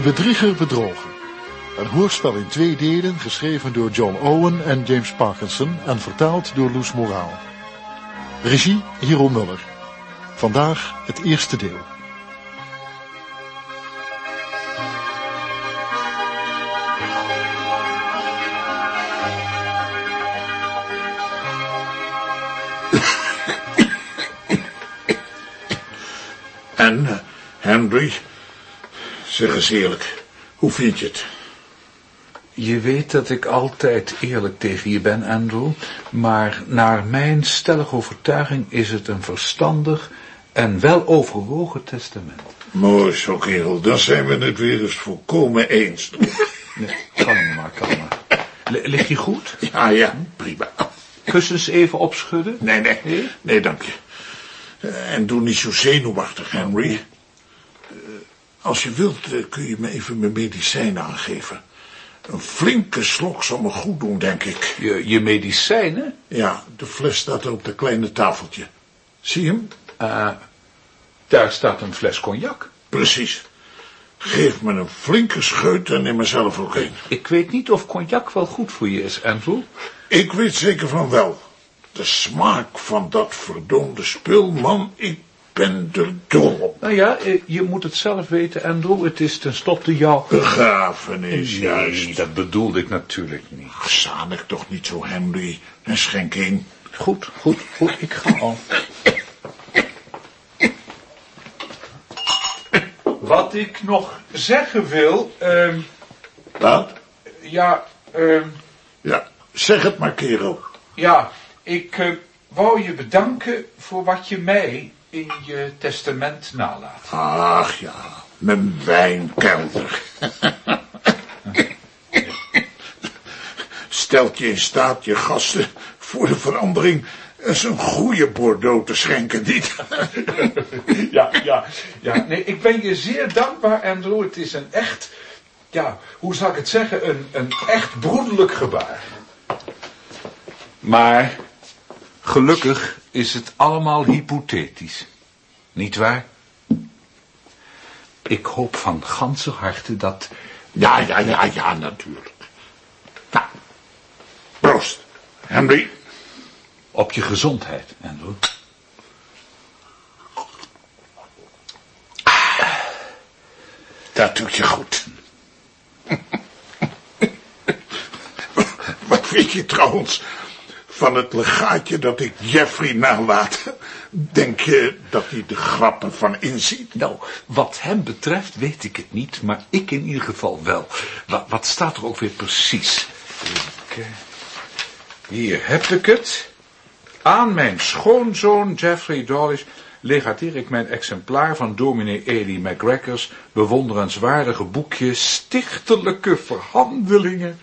De bedrieger bedrogen. Een hoorspel in twee delen, geschreven door John Owen en James Parkinson en vertaald door Loes Moraal. Regie Hiro Muller. Vandaag het eerste deel. En, eh, Henry, zeg eens eerlijk, hoe vind je het? Je weet dat ik altijd eerlijk tegen je ben, Andrew, maar naar mijn stellige overtuiging is het een verstandig en wel overwogen testament. Mooi zo, kerel, dan zijn we het weer eens volkomen eens. Nee, kalm maar, kalm maar. Ligt je goed? Ja, ja, prima. Kussens even opschudden? Nee, nee, Nee? nee, dank je. Eh, En doe niet zo zenuwachtig, Henry. Als je wilt, eh, kun je me even mijn medicijnen aangeven. Een flinke slok zal me goed doen, denk ik. Je, je medicijnen? Ja, de fles staat er op dat kleine tafeltje. Zie je hem? Eh, daar staat een fles cognac. Precies. Geef me een flinke scheut en neem mezelf ook een. Ik weet niet of cognac wel goed voor je is, Andrew. Ik weet zeker van wel. De smaak van dat verdoemde spul, man, ik ben er dol op. Nou ja, eh, je moet het zelf weten, Andrew. Het is tenslotte jouw... Begrafenis, Nee, juist. dat bedoelde ik natuurlijk niet. Zanig toch niet zo, Henry. En schenk in. Goed, goed, goed. Ik ga al. Wat ik nog zeggen wil, ehm, Wat? ja, ehm, Ja, zeg het maar, kerel. ja, ik eh, wou je bedanken voor wat je mij in je testament nalaat. Ach ja, mijn wijnkelder. Stelt je in staat je gasten voor de verandering eens een goede Bordeaux te schenken, niet? Ja, ja, ja. Nee, ik ben je zeer dankbaar, Andrew. Het is een echt, ja, hoe zal ik het zeggen, een, een echt broederlijk gebaar. Maar gelukkig is het allemaal hypothetisch. Niet waar? Ik hoop van ganse harte dat... Ja, ja, ja, ja, natuurlijk. Nou, proost, Henry. Op je gezondheid, Andrew. Dat doet je goed. Wat vind je trouwens van het legaatje dat ik Jeffrey nalaat? Denk je dat hij de grappen van inziet? Nou, wat hem betreft weet ik het niet, maar ik in ieder geval wel. Wat, wat staat er ook weer precies? Ik, hier heb ik het. Aan mijn schoonzoon Jeffrey Dawlish legateer ik mijn exemplaar van dominee Eli McGregor's bewonderenswaardige boekje Stichtelijke Verhandelingen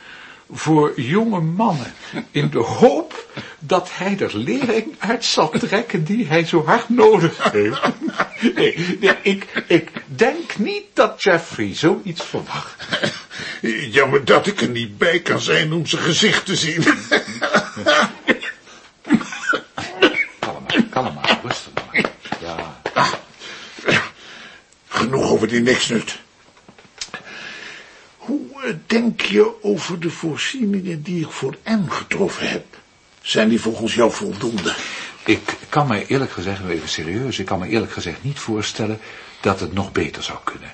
voor jonge mannen, in de hoop dat hij er lering uit zal trekken die hij zo hard nodig heeft. Nee, nee ik, ik denk niet dat Jeffrey zoiets verwacht. Jammer dat ik er niet bij kan zijn om zijn gezicht te zien. Kalm maar, kalm maar, rustig maar. Ja, Genoeg over die niksnut. Hoe eh, denk je over de voorzieningen die ik voor M getroffen heb? Zijn die volgens jou voldoende? ik kan me eerlijk gezegd, nou even serieus, ik kan me eerlijk gezegd niet voorstellen dat het nog beter zou kunnen.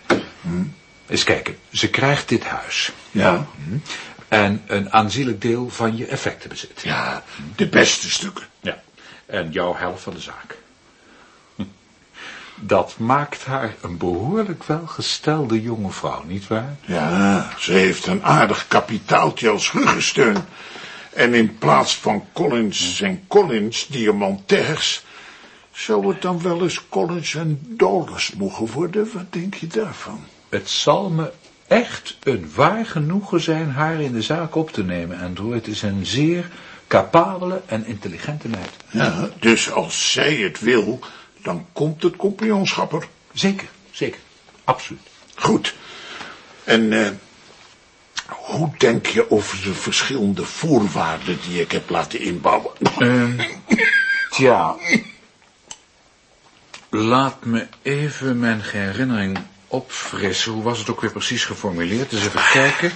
Eens kijken, ze krijgt dit huis. Ja. En een aanzienlijk deel van je effectenbezit. Ja, de beste stukken. Ja. En jouw helft van de zaak. Hm. Dat maakt haar een behoorlijk welgestelde jonge vrouw, nietwaar? Ja, ze heeft een aardig kapitaaltje als ruggensteun. En in plaats van Collins en Collins diamantairs... zou het dan wel eens Collins en Dollars mogen worden? Wat denk je daarvan? Het zal me echt een waar genoegen zijn haar in de zaak op te nemen, Andrew. Het is een zeer capabele en intelligente meid. Ja, dus als zij het wil, dan komt het compagnonschap er. Zeker, zeker. Absoluut. Goed. En eh, hoe denk je over de verschillende voorwaarden die ik heb laten inbouwen? Ehm, tja. Laat me even mijn herinnering opfrissen. Hoe was het ook weer precies geformuleerd? Dus even kijken.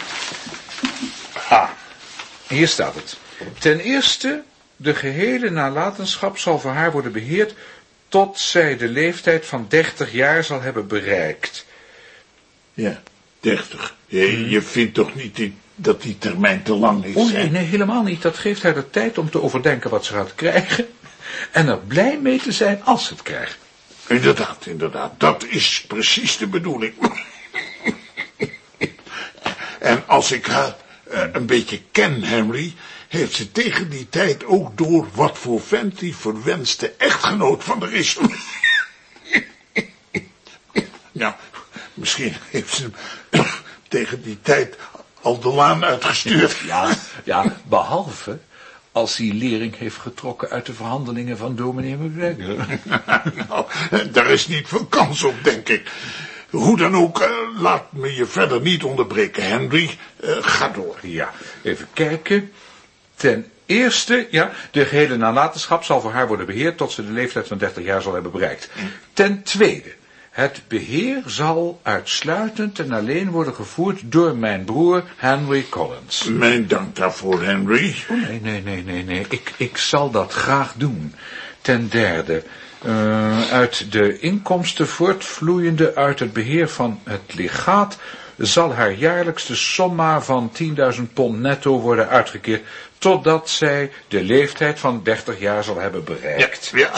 Ah, hier staat het. Ten eerste, de gehele nalatenschap zal voor haar worden beheerd tot zij de leeftijd van 30 jaar zal hebben bereikt. Ja, 30. Je, je vindt toch niet die, dat die termijn te lang is? Oh nee, nee, helemaal niet. Dat geeft haar de tijd om te overdenken wat ze gaat krijgen. En er blij mee te zijn als ze het krijgt. Inderdaad, inderdaad. Dat is precies de bedoeling. en als ik haar eh, een beetje ken, Henry, heeft ze tegen die tijd ook door wat voor vent die verwenste echtgenoot van er is. ja, misschien heeft ze hem tegen die tijd al de laan uitgestuurd. Ja, ja, behalve als hij lering heeft getrokken uit de verhandelingen van dominee McGregor. nou, daar is niet veel kans op, denk ik. Hoe dan ook, eh, laat me je verder niet onderbreken, Henry. Eh, ga door. Ja, even kijken. Ten eerste, ja, de gehele nalatenschap zal voor haar worden beheerd tot ze de leeftijd van 30 jaar zal hebben bereikt. Ten tweede, het beheer zal uitsluitend en alleen worden gevoerd door mijn broer Henry Collins. Mijn dank daarvoor, Henry. Oh, nee, nee, nee, nee, nee. Ik, ik zal dat graag doen. Ten derde, eh, uit de inkomsten voortvloeiende uit het beheer van het legaat zal haar jaarlijks de somma van 10.000 pond netto worden uitgekeerd, totdat zij de leeftijd van 30 jaar zal hebben bereikt. Ja,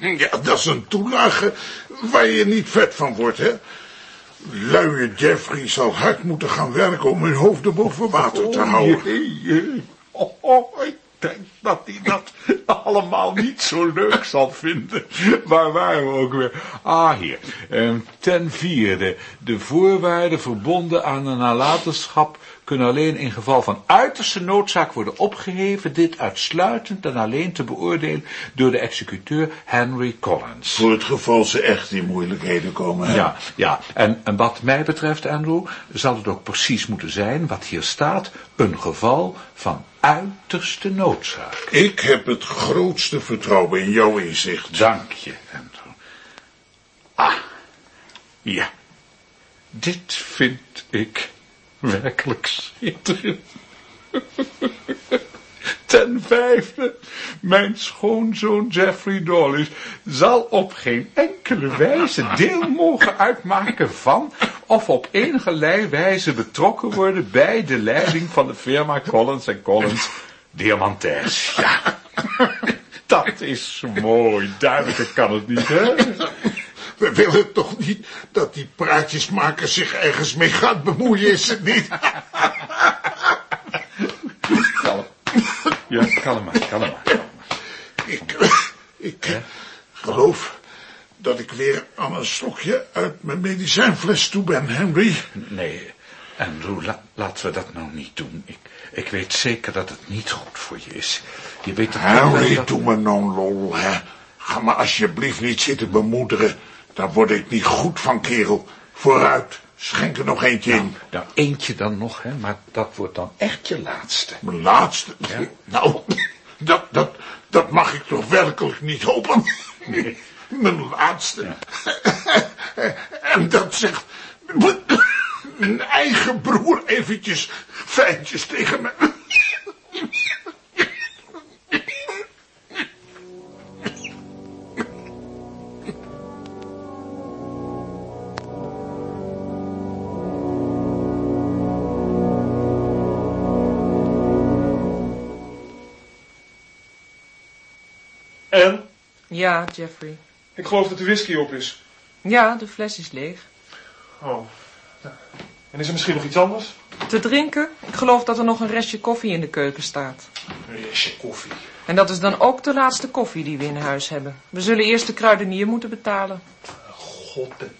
ja, dat is een toelage waar je niet vet van wordt, hè? Luie Jeffrey zal hard moeten gaan werken om hun hoofden boven water te houden. Oh, oh, ik denk dat hij dat allemaal niet zo leuk zal vinden. Waar waren we ook weer? Ah, hier. Ehm, ten vierde, de voorwaarden verbonden aan een nalatenschap kunnen alleen in geval van uiterste noodzaak worden opgeheven, dit uitsluitend en alleen te beoordelen door de executeur Henry Collins. Voor het geval ze echt in moeilijkheden komen, hè? Ja, ja. En, en wat mij betreft, Andrew, zal het ook precies moeten zijn wat hier staat, een geval van uiterste noodzaak. Ik heb het grootste vertrouwen in jouw inzicht. Dank je, Andrew. Ah, ja. Dit vind ik werkelijk schitterend. Ten vijfde, mijn schoonzoon Jeffrey Dawlish zal op geen enkele wijze deel mogen uitmaken van of op enige wijze betrokken worden bij de leiding van de firma Collins Collins Diamantaires. Ja, dat is mooi, duidelijker kan het niet, hè? We willen toch niet dat die praatjesmaker zich ergens mee gaat bemoeien, is het niet? Kalm. Ja, kalm maar, kalm maar. kalm maar. Ik, ik geloof dat ik weer aan een slokje uit mijn medicijnfles toe ben, Henry. Nee, Andrew, la- laten we dat nou niet doen. Ik, ik weet zeker dat het niet goed voor je is. Je weet Henry, dat... doe me nou lol, hè. Ga maar alsjeblieft niet zitten bemoederen. Daar word ik niet goed van, kerel. Vooruit, schenk er nog eentje in. Nou, eentje dan nog, hè, maar dat wordt dan echt je laatste. Mijn laatste. Nou, dat, dat, dat mag ik toch werkelijk niet hopen. Mijn laatste. En dat zegt mijn eigen broer eventjes fijntjes tegen me. Ja, Jeffrey. Ik geloof dat de whisky op is. Ja, de fles is leeg. Oh. En is er misschien nog iets anders? Te drinken? Ik geloof dat er nog een restje koffie in de keuken staat. Een restje koffie. En dat is dan ook de laatste koffie die we in huis hebben. We zullen eerst de kruidenier moeten betalen. God, dit,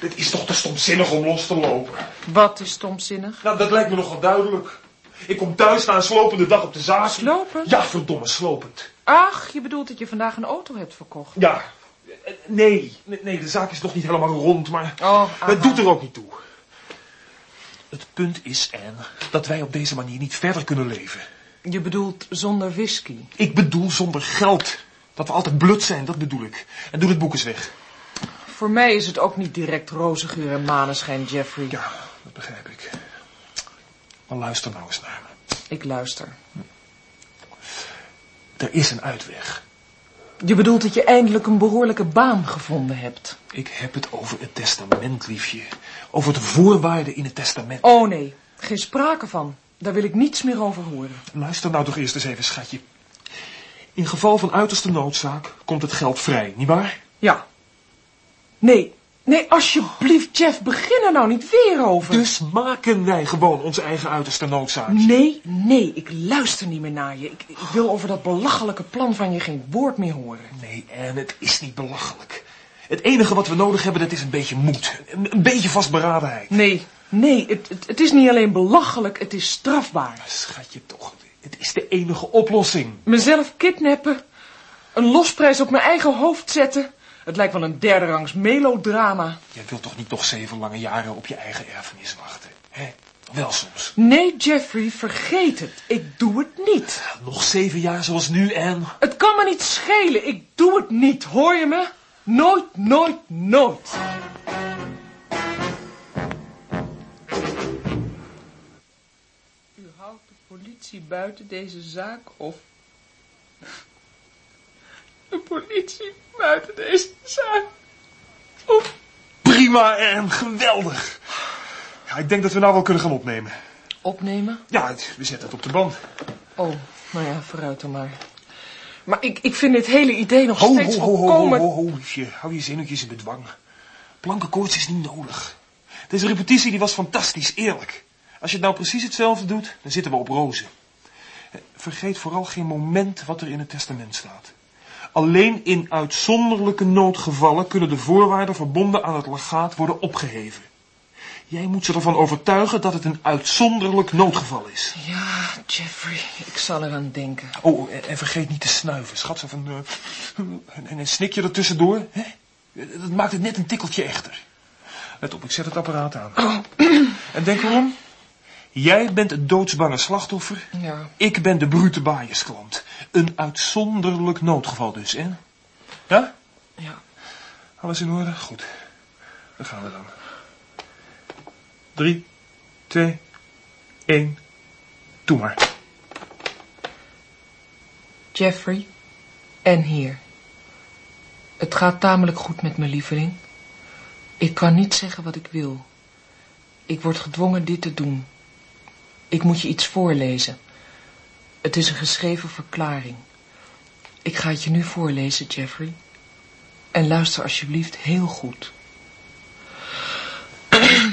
dit is toch te stomzinnig om los te lopen. Wat is stomzinnig? Nou, dat lijkt me nogal duidelijk. Ik kom thuis na een slopende dag op de zaak. Slopen? Ja, verdomme, slopend. Ach, je bedoelt dat je vandaag een auto hebt verkocht. Ja. Nee, nee, de zaak is nog niet helemaal rond, maar Oh, het doet er ook niet toe. Het punt is, Anne, dat wij op deze manier niet verder kunnen leven. Je bedoelt zonder whisky. Ik bedoel zonder geld. Dat we altijd blut zijn, dat bedoel ik. En doe het boek eens weg. Voor mij is het ook niet direct roze geur en maneschijn, Jeffrey. Ja, dat begrijp ik. Maar luister nou eens naar me. Ik luister. Er is een uitweg. Je bedoelt dat je eindelijk een behoorlijke baan gevonden hebt. Ik heb het over het testament, liefje. Over de voorwaarden in het testament. Oh nee, geen sprake van. Daar wil ik niets meer over horen. Luister nou toch eerst eens even, schatje. In geval van uiterste noodzaak komt het geld vrij, nietwaar? Ja. Nee, nee, alsjeblieft, Jeff, begin er nou niet weer over. Dus maken wij gewoon onze eigen uiterste noodzaak. Nee, nee, ik luister niet meer naar je. Ik, ik wil over dat belachelijke plan van je geen woord meer horen. Nee, en het is niet belachelijk. Het enige wat we nodig hebben, dat is een beetje moed. Een, een beetje vastberadenheid. Nee, nee, het, het, het is niet alleen belachelijk, het is strafbaar. Schatje toch, het is de enige oplossing. Mezelf kidnappen, een losprijs op mijn eigen hoofd zetten. Het lijkt wel een derde rangs melodrama. Jij wilt toch niet nog zeven lange jaren op je eigen erfenis wachten, hè? Wel soms. Nee, Jeffrey, vergeet het. Ik doe het niet. Nog zeven jaar zoals nu en... Het kan me niet schelen. Ik doe het niet, hoor je me? Nooit, nooit, nooit. U houdt de politie buiten deze zaak of... Politie buiten deze zaak. Of... Prima en geweldig. Ja, ik denk dat we nou wel kunnen gaan opnemen. Opnemen? Ja, we zetten het op de band. Oh, nou ja, vooruit dan maar. Maar ik, ik vind dit hele idee nog Ho, ho, steeds ho, ho, ho, volkomen... ho, ho, liefje. Hou je zinnetjes in bedwang. Plankenkoorts is niet nodig. Deze repetitie die was fantastisch, eerlijk. Als je het nou precies hetzelfde doet, dan zitten we op rozen. Vergeet vooral geen moment wat er in het testament staat. Alleen in uitzonderlijke noodgevallen kunnen de voorwaarden verbonden aan het legaat worden opgeheven. Jij moet ze ervan overtuigen dat het een uitzonderlijk noodgeval is. Ja, Jeffrey, ik zal eraan denken. Oh, en, vergeet niet te snuiven. Schat, van... eh, en, en een snikje er tussendoor. Hè? Dat maakt het net een tikkeltje echter. Let op, ik zet het apparaat aan. En denk erom. Jij bent het doodsbange slachtoffer. Ja, Ik ben de brute baaiensklant. Een uitzonderlijk noodgeval dus, hè? Ja? ja. Alles in orde? Goed. Dan gaan we dan. Drie, twee, één. Doe maar. Jeffrey, en hier. Het gaat tamelijk goed met mijn lieveling. Ik kan niet zeggen wat ik wil. Ik word gedwongen dit te doen. Ik moet je iets voorlezen. Het is een geschreven verklaring. Ik ga het je nu voorlezen, Jeffrey. En luister alsjeblieft heel goed.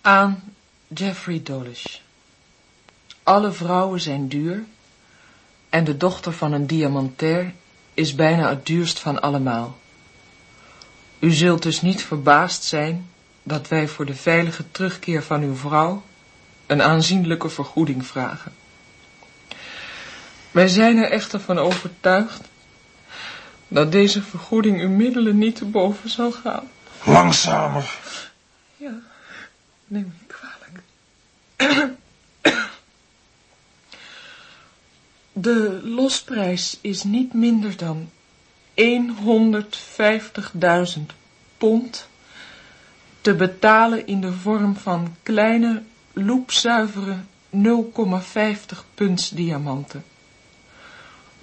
Aan Jeffrey Dolish. Alle vrouwen zijn duur en de dochter van een diamantair is bijna het duurst van allemaal. U zult dus niet verbaasd zijn dat wij voor de veilige terugkeer van uw vrouw een aanzienlijke vergoeding vragen. Wij zijn er echter van overtuigd dat deze vergoeding uw middelen niet te boven zal gaan. Langzamer. Ja, neem me niet kwalijk. De losprijs is niet minder dan 150.000 pond te betalen in de vorm van kleine, loepzuivere 0,50 punts diamanten.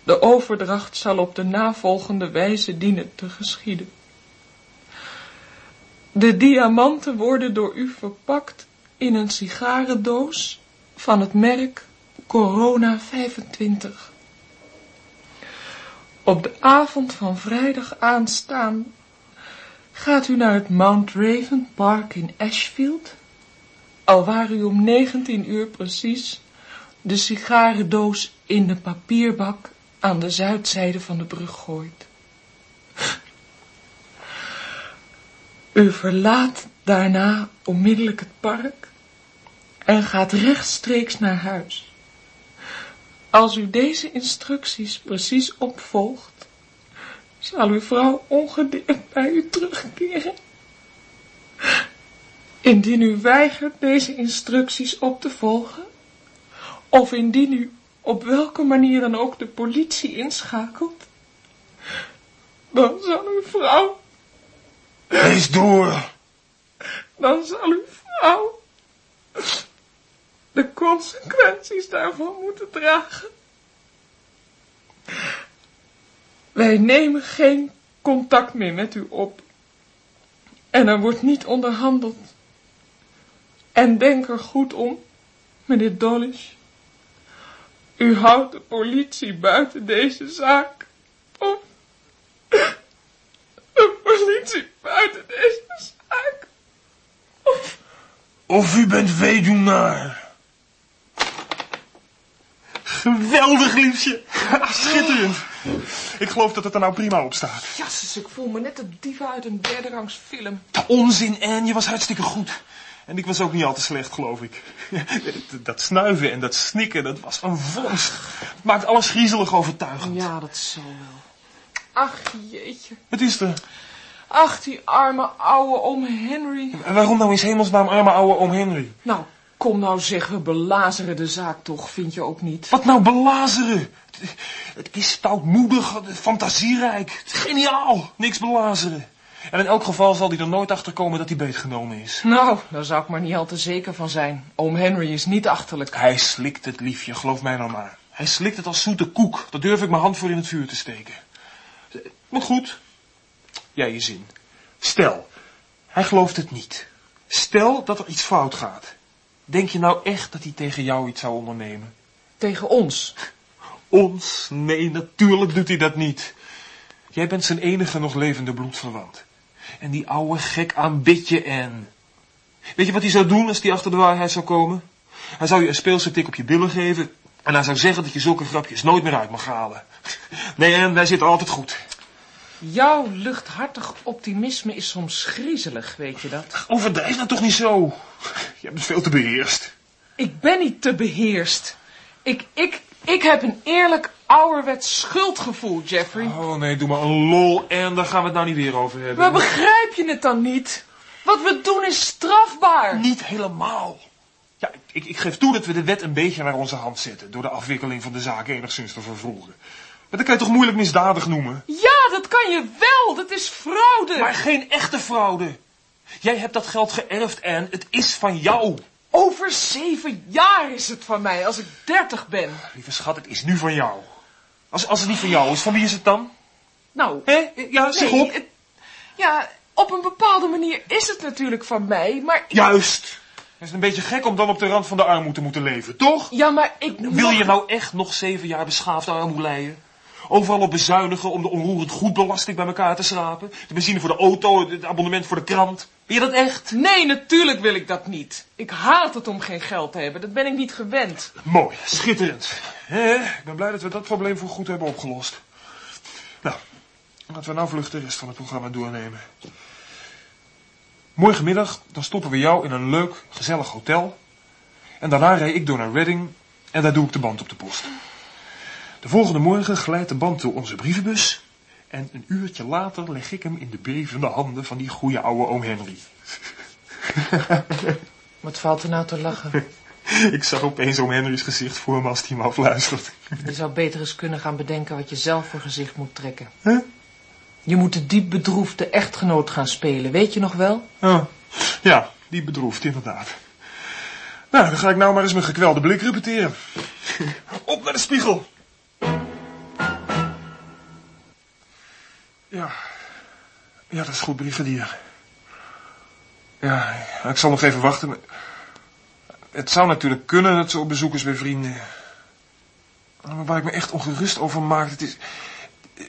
De overdracht zal op de navolgende wijze dienen te geschieden. De diamanten worden door u verpakt in een sigarendoos van het merk Corona 25. Op de avond van vrijdag aanstaan gaat u naar het Mount Raven Park in Ashfield, alwaar u om 19 uur precies de sigarendoos in de papierbak aan de zuidzijde van de brug gooit. U verlaat daarna onmiddellijk het park en gaat rechtstreeks naar huis. Als u deze instructies precies opvolgt, zal uw vrouw ongedeerd bij u terugkeren. Indien u weigert deze instructies op te volgen, of indien u op welke manier dan ook de politie inschakelt, Dan zal uw vrouw, Lees door. dan zal uw vrouw de consequenties daarvan moeten dragen. Wij nemen geen contact meer met u op. En er wordt niet onderhandeld. En denk er goed om, meneer Dolish. U houdt de politie buiten deze zaak. Of de politie buiten deze zaak. Of Of u bent weduwnaar. Geweldig, liefje. Schitterend. Ik geloof dat het er nou prima op staat. Jasses, ik voel me net de diva uit een derde rangs film. Onzin, Anne. Je was hartstikke goed. En ik was ook niet al te slecht, geloof ik. Dat snuiven en dat snikken, dat was een vondst. Het maakt alles griezelig overtuigend. Ja, dat zal wel. Ach, jeetje. Het is er. Ach, die arme ouwe oom Henry. En waarom nou in hemelsnaam arme oude oom Henry? Nou, kom nou zeg, we belazeren de zaak toch, vind je ook niet? Wat nou belazeren? Het is stoutmoedig, fantasierijk, geniaal. Niks belazeren. En in elk geval zal hij er nooit achter komen dat hij beetgenomen is. Nou, daar zou ik maar niet al te zeker van zijn. Oom Henry is niet achterlijk. Hij slikt het, liefje, geloof mij nou maar. Hij slikt het als zoete koek. Daar durf ik mijn hand voor in het vuur te steken. Maar goed, jij je zin. Stel, hij gelooft het niet. Stel dat er iets fout gaat. Denk je nou echt dat hij tegen jou iets zou ondernemen? Tegen ons. Ons? Nee, natuurlijk doet hij dat niet. Jij bent zijn enige nog levende bloedverwant. En die ouwe gek aanbid je en. Weet je wat hij zou doen als hij achter de waarheid zou komen? Hij zou je een speelse tik op je billen geven. En hij zou zeggen dat je zulke grapjes nooit meer uit mag halen. Nee, en wij zitten altijd goed. Jouw luchthartig optimisme is soms griezelig, weet je dat? Overdrijf nou toch niet zo. Je bent veel te beheerst. Ik ben niet te beheerst. Ik, ik, ik heb een eerlijk ouderwets schuldgevoel, Jeffrey. Oh nee, doe maar een lol en daar gaan we het nou niet weer over hebben. Maar begrijp je het dan niet? Wat we doen is strafbaar. Niet helemaal. Ja, ik, ik geef toe dat we de wet een beetje naar onze hand zetten... door de afwikkeling van de zaak enigszins te vervroegen. Maar dat kan je toch moeilijk misdadig noemen? Ja, dat kan je wel. Dat is fraude. Maar geen echte fraude. Jij hebt dat geld geërfd en het is van jou. Over zeven jaar is het van mij, als ik dertig ben. Lieve schat, het is nu van jou. Als, als het niet van jou is, van wie is het dan? Nou, Hé? Ja, zeg nee, op. het- ja, op een bepaalde manier is het natuurlijk van mij, maar... ik- Juist. Het is een beetje gek om dan op de rand van de armoede te moeten leven, toch? Ja, maar ik... Wil je nou echt nog zeven jaar beschaafd armoede leiden? Overal op bezuinigen om de onroerend goedbelasting bij elkaar te schrapen? De benzine voor de auto, het abonnement voor de krant? Wil je dat echt? Nee, natuurlijk wil ik dat niet. Ik haat het om geen geld te hebben. Dat ben ik niet gewend. Mooi, schitterend. Hè? Ik ben blij dat we dat probleem voor goed hebben opgelost. Nou, laten we nou vlug de rest van het programma doornemen. Morgenmiddag, dan stoppen we jou in een leuk, gezellig hotel. En daarna rijd ik door naar Reading en daar doe ik de band op de post. De volgende morgen glijdt de band door onze brievenbus. En een uurtje later leg ik hem in de bevende handen van die goede oude oom Henry. Wat valt er nou te lachen? Ik zag opeens oom Henry's gezicht voor me als hij me afluistert. Je zou beter eens kunnen gaan bedenken wat je zelf voor gezicht moet trekken. Huh? Je moet de diep bedroefde echtgenoot gaan spelen, weet je nog wel? Oh, ja, die bedroeft inderdaad. Nou, dan ga ik nou maar eens mijn gekwelde blik repeteren. Op naar de spiegel. Ja, ja, dat is goed, brigadier. Ja, ik zal nog even wachten. Het zou natuurlijk kunnen dat ze op bezoek is bij vrienden. Maar waar ik me echt ongerust over maak, het is...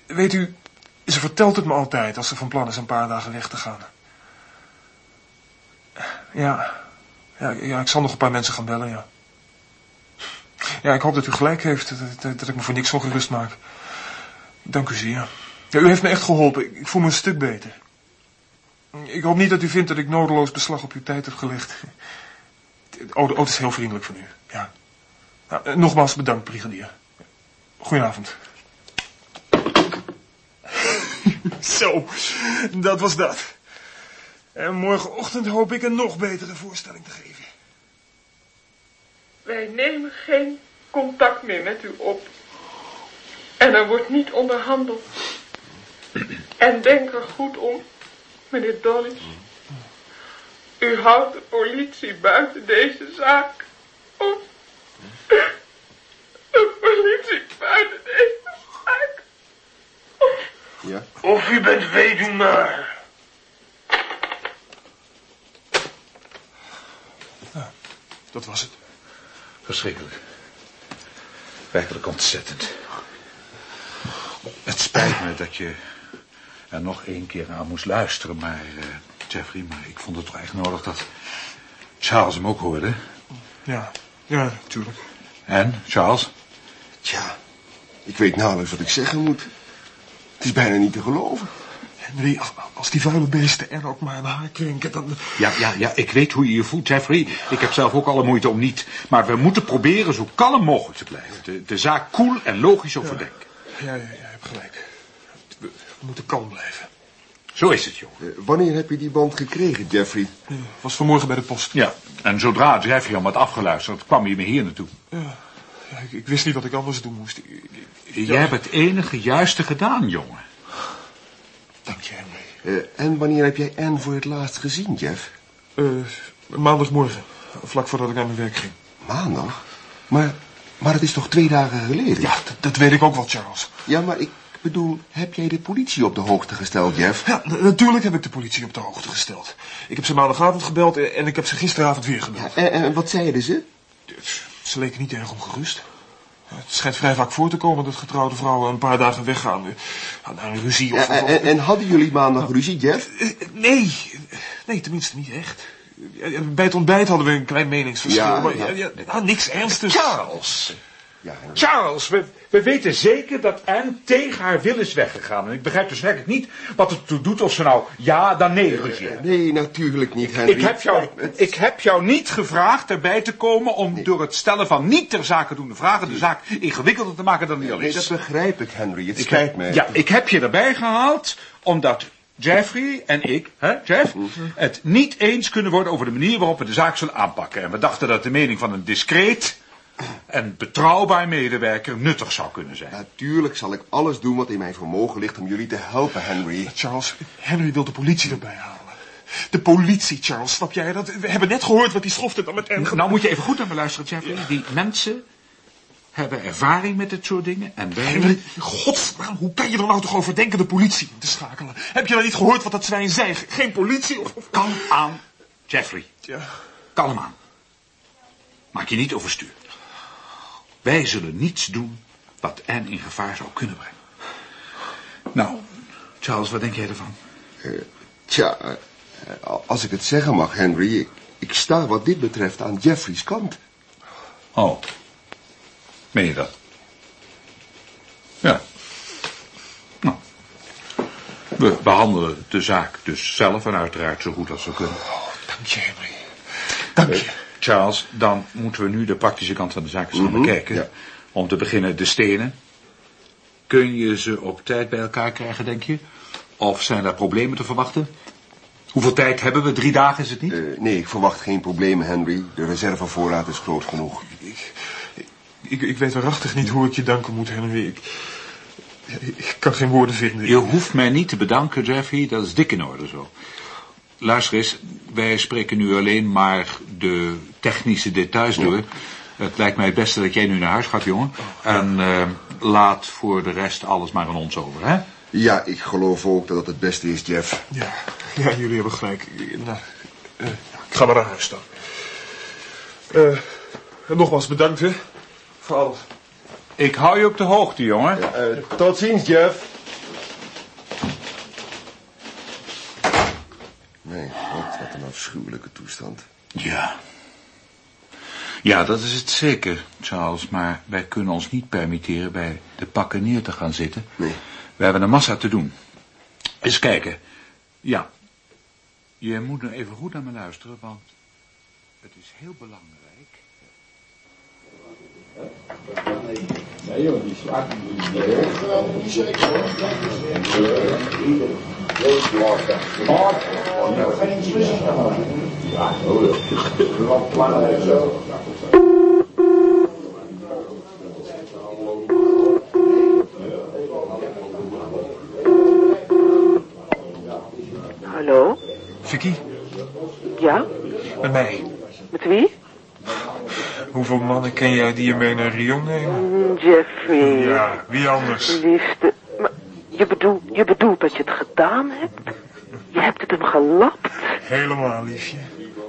Weet u, ze vertelt het me altijd als ze van plan is een paar dagen weg te gaan. Ja. Ja, ja, ik zal nog een paar mensen gaan bellen, ja. Ja, ik hoop dat u gelijk heeft, dat, dat, dat ik me voor niks ongerust maak. Dank u zeer. Ja, u heeft me echt geholpen. Ik, voel me een stuk beter. Ik hoop niet dat u vindt dat ik nodeloos beslag op uw tijd heb gelegd. Oh, oh, dat is heel vriendelijk van u. Ja. Nou, eh, nogmaals bedankt, brigadier. Goedenavond. Zo, dat was dat. En morgenochtend hoop ik een nog betere voorstelling te geven. Wij nemen geen contact meer met u op. En er wordt niet onderhandeld. En denk er goed om, meneer Dolly. U houdt de politie buiten deze zaak. Of de politie buiten deze zaak. Ja? Of u bent weduwnaar. Dat was het. Verschrikkelijk. Werkelijk ontzettend. Het spijt me dat je er nog één keer aan moest luisteren, maar... eh, Jeffrey, maar ik vond het toch echt nodig dat Charles hem ook hoorde. Ja, ja, natuurlijk. En, Charles? Tja, ik weet nauwelijks wat ik zeggen moet. Het is bijna niet te geloven. Henry, als, als die vuile beesten er ook maar een haar krenken, dan... Ja, ja, ja, ik weet hoe je je voelt, Jeffrey. Ik heb zelf ook alle moeite om niet. Maar we moeten proberen zo kalm mogelijk te blijven. De, de zaak koel en logisch overdenken. Ja, ja, ja, je hebt gelijk. We, moeten kalm blijven. Zo is het, jongen. Eh, wanneer heb je die band gekregen, Jeffrey? Ja, was vanmorgen bij de post. Ja, en zodra Jeffrey hem had afgeluisterd, kwam hij me hier naartoe. Ja, ja, ik, ik wist niet wat ik anders doen moest. Ik, ik- ik- Jij hebt het enige juiste gedaan, jongen. Dank je, Henry. Eh, en wanneer heb jij Anne voor het laatst gezien, Jeff? Eh, maandagmorgen, vlak voordat ik naar mijn werk ging. Maandag? Maar, maar het is toch twee dagen geleden? Ja, dat, dat weet ik ook wel, Charles. Ja, maar ik bedoel, heb jij de politie op de hoogte gesteld, Jeff? Ja, natuurlijk heb ik de politie op de hoogte gesteld. Ik heb ze maandagavond gebeld en, ik heb ze gisteravond weer gebeld. En, en wat zeiden ze? Ze leken niet erg ongerust. Het schijnt vrij vaak voor te komen dat getrouwde vrouwen een paar dagen weggaan. eh, Naar een ruzie of... En, en, en hadden jullie maandag ruzie, Jeff? Eh, Nee, nee, tenminste niet echt. Ja, Bij het ontbijt hadden we een klein meningsverschil. Ja, maar ja. ja, ja, ah, niks ernstigs. Charles! Ja. Charles, we, we weten zeker dat Anne tegen haar wil is weggegaan. En ik begrijp dus werkelijk niet wat het toe doet of ze nou ja dan nee ruzie hebben. Nee, natuurlijk niet, Henry. Ik heb, jou, ik heb jou niet gevraagd erbij te komen om door het stellen van niet ter zake doende vragen de zaak ingewikkelder te maken dan die al Nee, is. dat begrijp ik, Henry. Het Ik spijt heb- me. Ja, ik heb je erbij gehaald omdat Jeffrey en ik, hè, Jeff, Mhm. het niet eens kunnen worden over de manier waarop we de zaak zullen aanpakken. En we dachten dat de mening van een discreet en betrouwbaar medewerker nuttig zou kunnen zijn. Natuurlijk zal ik alles doen wat in mijn vermogen ligt om jullie te helpen, Henry. Charles, Henry wil de politie erbij halen. De politie, Charles, snap jij dat? We hebben net gehoord wat die schofte dan met hem Nou moet je even goed naar me luisteren, Jeffrey. Die mensen hebben ervaring met dit soort dingen en wij... Henry, godsnaam, hoe kan je er nou toch over denken de politie in te schakelen? Heb je nou niet gehoord wat dat zwijn zei? Geen politie of... of... Kalm aan, Jeffrey. Ja, Kalm aan. Maak je niet overstuur. Wij zullen niets doen wat Anne in gevaar zou kunnen brengen. Nou, Charles, wat denk jij ervan? Tja, eh, als ik het zeggen mag, Henry, ik, ik sta wat dit betreft aan Jeffrey's kant. Oh. Meen je dat? Ja. Nou. We behandelen de zaak dus zelf en uiteraard zo goed als we kunnen. dank je, Henry. Dank je. Charles, dan moeten we nu de praktische kant van de zaak eens gaan Mhm, bekijken. ja. Om te beginnen de stenen. Kun je ze op tijd bij elkaar krijgen, denk je? Of zijn er problemen te verwachten? Hoeveel tijd hebben we? Drie dagen is het niet? Eh, nee, ik verwacht geen problemen, Henry. De reservevoorraad is groot genoeg. Ik, ik, ik weet waarachtig niet hoe ik je danken moet, Henry. Ik, ik kan geen woorden vinden. Je hoeft mij niet te bedanken, Jeffrey. Dat is dik in orde zo. Luister eens, wij spreken nu alleen maar de technische details door. Het lijkt mij het beste dat jij nu naar huis gaat, jongen. En eh, laat voor de rest alles maar aan ons over, hè? Ja, ik geloof ook dat dat het beste is, Jeff. Ja, ja, jullie hebben gelijk. Nou, eh, ik ga maar naar huis dan. Eh, en nogmaals bedankt, hè. Voor alles. Ik hou je op de hoogte, jongen. Tot ziens, Jeff. Mijn god, wat een afschuwelijke toestand. Ja. Ja, dat is het zeker, Charles. Maar wij kunnen ons niet permitteren bij de pakken neer te gaan zitten. Nee. We hebben een massa te doen. Eens kijken. Ja. Je moet nog even goed naar me luisteren, want het is heel belangrijk. Nee, joh, die slaat niet. Ja, Hallo? Vicky? Ja? Met mij. Met wie? Hoeveel mannen ken jij die je mee naar Rio nemen? Mm, Jeffrey. Ja, wie anders? Liefste je bedoelt, je bedoelt dat je het gedaan hebt? Je hebt het hem gelapt? Helemaal, liefje.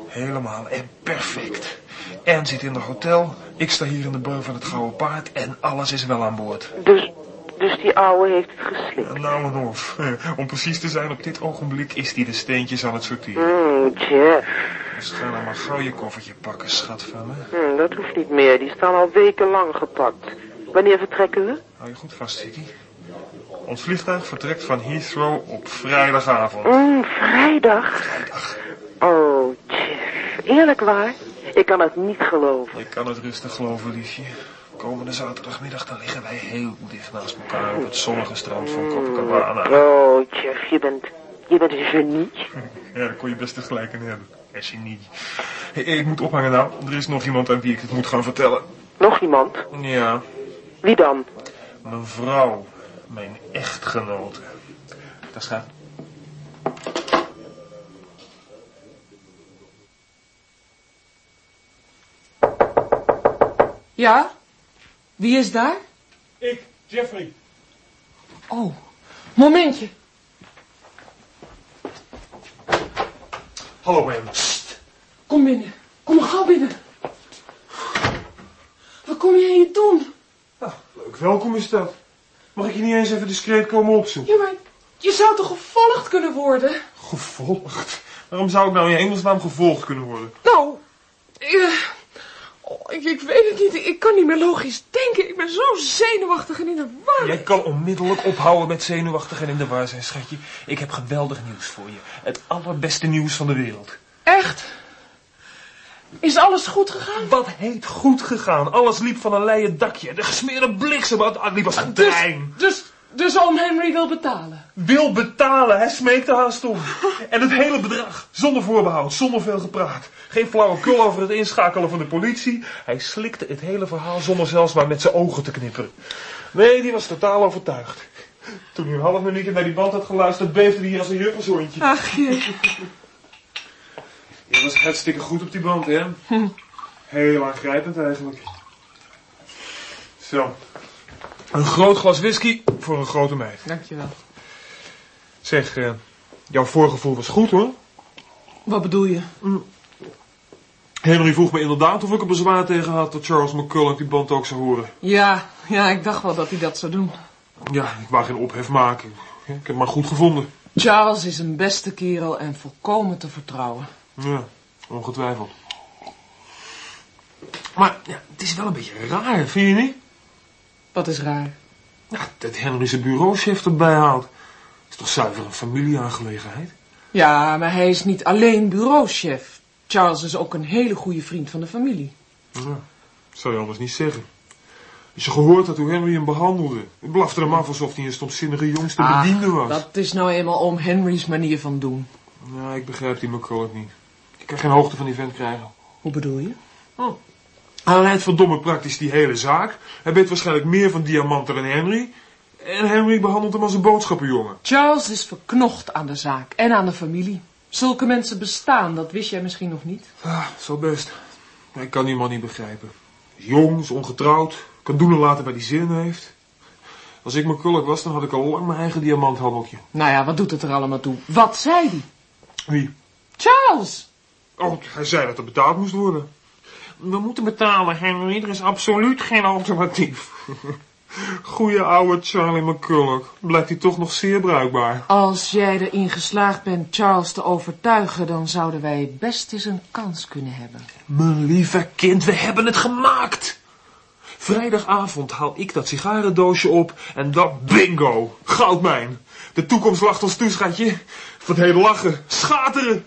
Helemaal en perfect. En zit in het hotel. Ik sta hier in de bar van het Gouden Paard en alles is wel aan boord. Dus, dus die ouwe heeft het geslikt? Nou en of. Om precies te zijn, op dit ogenblik is hij de steentjes aan het sorteren. Mm, Jeff. Dus ga nou maar gauw je koffertje pakken, schat van me. Mm, dat hoeft niet meer. Die staan al wekenlang gepakt. Wanneer vertrekken we? Hou je goed vast, Vicky. Ons vliegtuig vertrekt van Heathrow op vrijdagavond. Mm, vrijdag. Oh, Jeff. Eerlijk waar? Ik kan het niet geloven. Ik kan het rustig geloven, liefje. Komende zaterdagmiddag dan liggen wij heel dicht naast elkaar op het zonnige strand van Copacabana. Oh, Jeff, je bent, je bent een genie. Ja, daar kon je best tegelijk in hebben. En genie. Hey, ik moet ophangen nou. Er is nog iemand aan wie ik het moet gaan vertellen. Nog iemand? Ja, Wie dan? mijn vrouw. Mijn echtgenote. Dat gaat. Ja? Wie is daar? Ik, Jeffrey. Oh, momentje. Hallo, Em. Kom binnen. Kom gauw binnen. Wat kom jij hier doen? Leuk, welkom is dat. Mag ik je niet eens even discreet komen opzoeken? Ja, maar je zou toch gevolgd kunnen worden? Gevolgd? Waarom zou ik nou in hemelsnaam gevolgd kunnen worden? Nou, eh, oh, ik, ik weet het niet. Ik kan niet meer logisch denken. Ik ben zo zenuwachtig en in de war. Jij kan onmiddellijk ophouden met zenuwachtig en in de war zijn, schatje. Ik heb geweldig nieuws voor je. Het allerbeste nieuws van de wereld. Echt? Is alles goed gegaan? Wat heet goed gegaan. Alles liep van een leien dakje. De gesmeerde bliksem het liep als een trein. Dus, dus oom Henry wil betalen. Wil betalen, hij smeekte haast om. En het hele bedrag, zonder voorbehoud, zonder veel gepraat. Geen flauwekul over het inschakelen van de politie. Hij slikte het hele verhaal zonder zelfs maar met zijn ogen te knipperen. Nee, die was totaal overtuigd. Toen hij een half minuutje naar die band had geluisterd, beefde hij als een juffershondje. Ach, je. Je was hartstikke goed op die band, hè? Heel aangrijpend eigenlijk. Zo. Een groot glas whisky voor een grote meid. Dankjewel. Zeg, eh, jouw voorgevoel was goed, hoor. Wat bedoel je? Henry vroeg me inderdaad of ik er bezwaar tegen had dat Charles McCulloch die band ook zou horen. Ja, ja, ik dacht wel dat hij dat zou doen. Ja, ik wou geen ophef maken. Ik heb het maar goed gevonden. Charles is een beste kerel en volkomen te vertrouwen. Ja, ongetwijfeld. Maar ja, het is wel een beetje raar, vind je niet? Wat is raar. Ja, dat Henry zijn bureauchef erbij haalt. is toch zuiver een familieaangelegenheid? Ja, maar hij is niet alleen bureauchef. Charles is ook een hele goede vriend van de familie. Ja, dat zou je anders niet zeggen. Als je gehoord had hoe Henry hem behandelde. Het blafte hem af alsof hij een stomzinnige jongste bediende was. dat is nou eenmaal om Henry's manier van doen. Ja, ik begrijp die McCulloch niet. Ik kan geen hoogte van die vent krijgen. Hoe bedoel je? Oh. Hij leidt verdomme praktisch die hele zaak. Hij weet waarschijnlijk meer van diamanten dan Henry. En Henry behandelt hem als een boodschappenjongen. Charles is verknocht aan de zaak en aan de familie. Zulke mensen bestaan, dat wist jij misschien nog niet. Ah, zo best. Maar ik kan die man niet begrijpen. Is jong, is ongetrouwd, kan doen en laten waar hij zin in heeft. Als ik McCulloch was, dan had ik al lang mijn eigen diamanthandeltje. Nou ja, wat doet het er allemaal toe? Wat zei hij? Wie? Charles! Oh, hij zei dat er betaald moest worden. We moeten betalen, Henry. Er is absoluut geen alternatief. Goeie oude Charlie McCulloch. Blijkt hij toch nog zeer bruikbaar. Als jij erin geslaagd bent Charles te overtuigen, dan zouden wij best eens een kans kunnen hebben. Mijn lieve kind, we hebben het gemaakt. Vrijdagavond haal ik dat sigarendoosje op en dat bingo. Goudmijn. De toekomst lacht ons toe, schatje. Van het hele lachen. Schateren.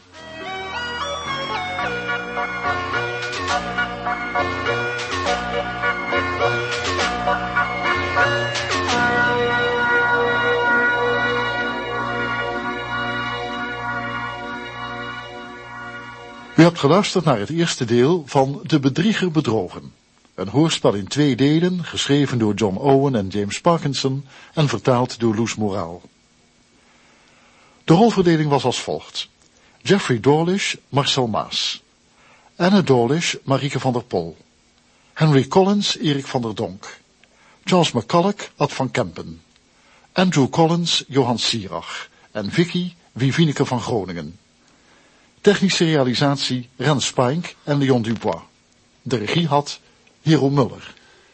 U hebt geluisterd naar het eerste deel van De Bedrieger Bedrogen. Een hoorspel in twee delen, geschreven door John Owen en James Parkinson en vertaald door Loes Moraal. De rolverdeling was als volgt. Jeffrey Dawlish, Marcel Maas. Anne Dawlish, Marieke van der Pol. Henry Collins, Erik van der Donk. Charles McCulloch, Ad van Kempen. Andrew Collins, Johan Sierach. En Vicky, Wivineke van Groningen. Technische realisatie Ren Spink en Leon Dubois. De regie had Hero Muller.